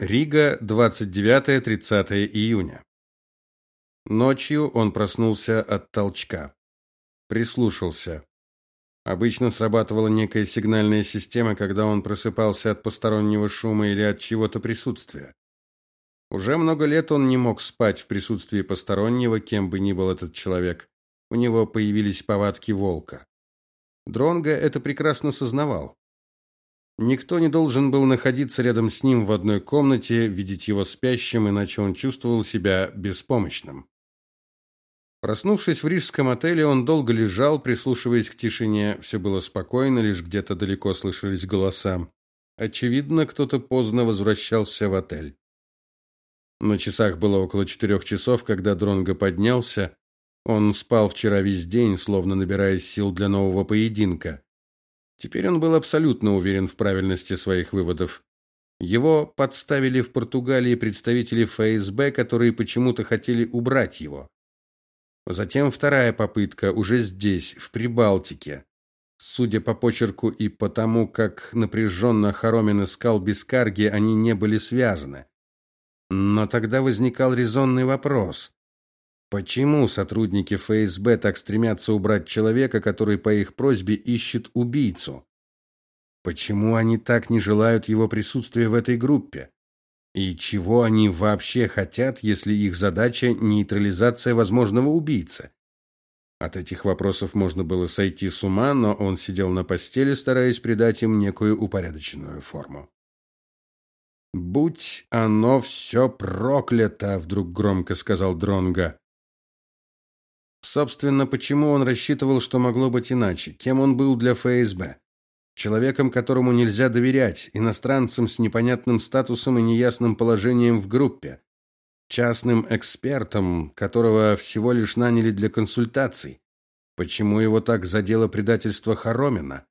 Рига, 29-30 июня. Ночью он проснулся от толчка. Прислушался. Обычно срабатывала некая сигнальная система, когда он просыпался от постороннего шума или от чего-то присутствия. Уже много лет он не мог спать в присутствии постороннего, кем бы ни был этот человек. У него появились повадки волка. Дронго это прекрасно сознавал. Никто не должен был находиться рядом с ним в одной комнате, видеть его спящим, иначе он чувствовал себя беспомощным. Проснувшись в рижском отеле, он долго лежал, прислушиваясь к тишине. Все было спокойно, лишь где-то далеко слышались голоса. Очевидно, кто-то поздно возвращался в отель. На часах было около четырех часов, когда Дронго поднялся. Он спал вчера весь день, словно набираясь сил для нового поединка. Теперь он был абсолютно уверен в правильности своих выводов. Его подставили в Португалии представители ФСБ, которые почему-то хотели убрать его. Затем вторая попытка уже здесь, в Прибалтике. Судя по почерку и по тому, как напряженно Хоромин искал Бескарги, они не были связаны. Но тогда возникал резонный вопрос: почему сотрудники ФСБ так стремятся убрать человека, который по их просьбе ищет убийцу? Почему они так не желают его присутствия в этой группе? И чего они вообще хотят, если их задача нейтрализация возможного убийцы? От этих вопросов можно было сойти с ума, но он сидел на постели, стараясь придать им некую упорядоченную форму. Будь оно все проклято, вдруг громко сказал Дронга. Собственно, почему он рассчитывал, что могло быть иначе? Кем он был для ФСБ? человеком, которому нельзя доверять, иностранцем с непонятным статусом и неясным положением в группе, частным экспертом, которого всего лишь наняли для консультаций. Почему его так задело предательство Хоромина?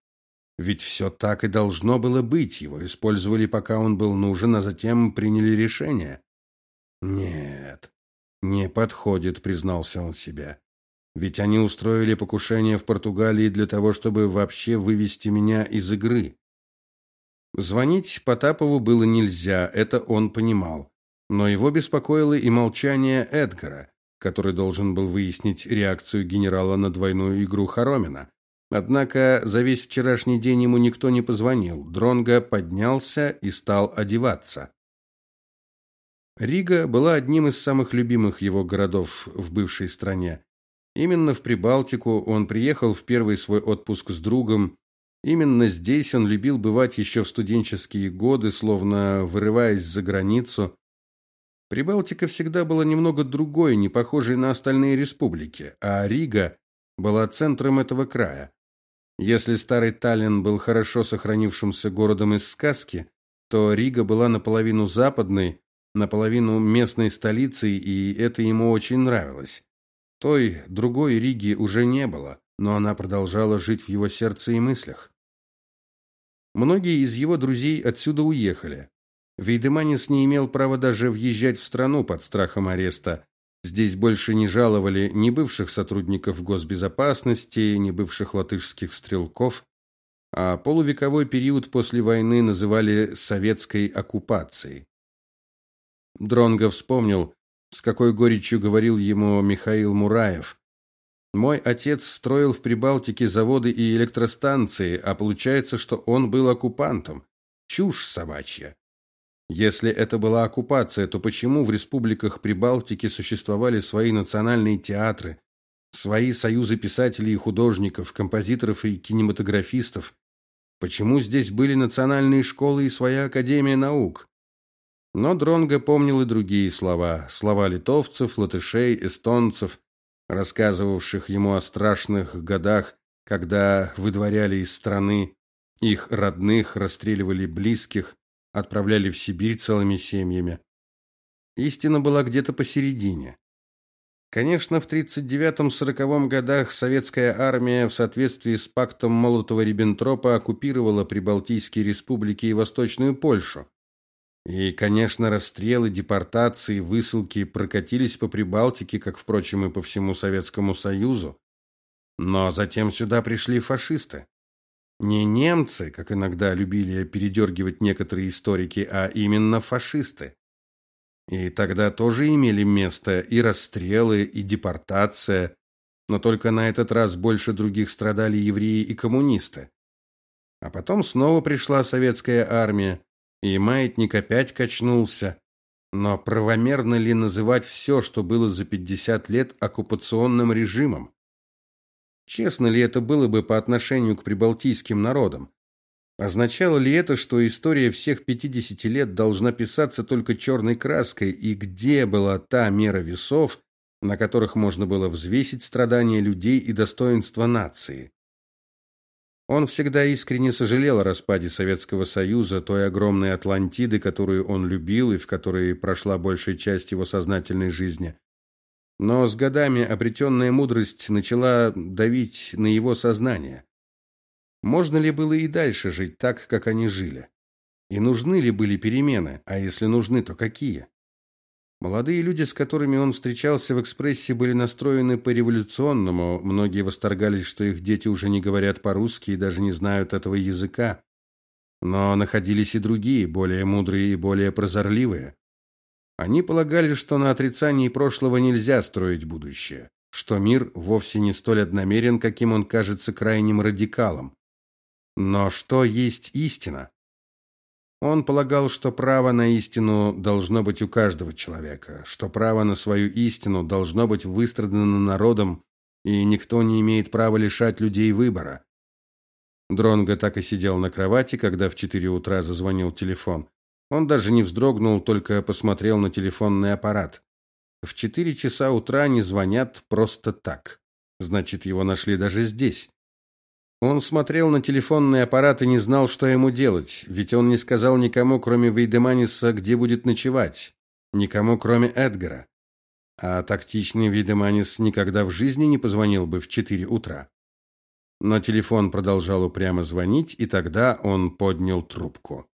Ведь все так и должно было быть. Его использовали, пока он был нужен, а затем приняли решение. Нет, не подходит, признался он себе. Ведь они устроили покушение в Португалии для того, чтобы вообще вывести меня из игры. Звонить Потапову было нельзя, это он понимал. Но его беспокоило и молчание Эдгара, который должен был выяснить реакцию генерала на двойную игру Хоромина. Однако за весь вчерашний день ему никто не позвонил. Дронго поднялся и стал одеваться. Рига была одним из самых любимых его городов в бывшей стране. Именно в Прибалтику он приехал в первый свой отпуск с другом. Именно здесь он любил бывать еще в студенческие годы, словно вырываясь за границу. Прибалтика всегда была немного другой, не похожей на остальные республики, а Рига была центром этого края. Если старый Таллин был хорошо сохранившимся городом из сказки, то Рига была наполовину западной, наполовину местной столицей, и это ему очень нравилось. Той, другой Риги уже не было, но она продолжала жить в его сердце и мыслях. Многие из его друзей отсюда уехали. Вейдеманис не имел права даже въезжать в страну под страхом ареста. Здесь больше не жаловали ни бывших сотрудников госбезопасности, ни бывших латышских стрелков, а полувековой период после войны называли советской оккупацией. Дронго вспомнил, с какой горечью говорил ему Михаил Мураев. Мой отец строил в Прибалтике заводы и электростанции, а получается, что он был оккупантом. Чушь собачья. Если это была оккупация, то почему в республиках Прибалтики существовали свои национальные театры, свои союзы писателей и художников, композиторов и кинематографистов? Почему здесь были национальные школы и своя академия наук? Но Дронго помнил и другие слова, слова литовцев, латышей, эстонцев, рассказывавших ему о страшных годах, когда выдворяли из страны их родных, расстреливали близких, отправляли в Сибирь целыми семьями. Истина была где-то посередине. Конечно, в 39-40 годах советская армия в соответствии с пактом Молотова-Риббентропа оккупировала Прибалтийские республики и Восточную Польшу. И, конечно, расстрелы, депортации, высылки прокатились по Прибалтике, как, впрочем, и по всему Советскому Союзу. Но затем сюда пришли фашисты. Не немцы, как иногда любили передергивать некоторые историки, а именно фашисты. И тогда тоже имели место и расстрелы, и депортация, но только на этот раз больше других страдали евреи и коммунисты. А потом снова пришла советская армия, и маятник опять качнулся. Но правомерно ли называть все, что было за 50 лет оккупационным режимом? Честно ли это было бы по отношению к прибалтийским народам? Означало ли это, что история всех 50 лет должна писаться только черной краской, и где была та мера весов, на которых можно было взвесить страдания людей и достоинство нации? Он всегда искренне сожалел о распаде Советского Союза, той огромной Атлантиды, которую он любил и в которой прошла большая часть его сознательной жизни. Но с годами обретенная мудрость начала давить на его сознание. Можно ли было и дальше жить так, как они жили? И нужны ли были перемены, а если нужны, то какие? Молодые люди, с которыми он встречался в экспрессе, были настроены по-революционному. Многие восторгались, что их дети уже не говорят по-русски и даже не знают этого языка. Но находились и другие, более мудрые и более прозорливые. Они полагали, что на отрицании прошлого нельзя строить будущее, что мир вовсе не столь одномерен, каким он кажется крайним радикалом. Но что есть истина? Он полагал, что право на истину должно быть у каждого человека, что право на свою истину должно быть выстрадано народом, и никто не имеет права лишать людей выбора. Дронго так и сидел на кровати, когда в четыре утра зазвонил телефон. Он даже не вздрогнул, только посмотрел на телефонный аппарат. В четыре часа утра не звонят просто так. Значит, его нашли даже здесь. Он смотрел на телефонный аппарат и не знал, что ему делать, ведь он не сказал никому, кроме Вейдеманиса, где будет ночевать, никому, кроме Эдгара. А тактичный Вейдеманис никогда в жизни не позвонил бы в четыре утра. Но телефон продолжал упрямо звонить, и тогда он поднял трубку.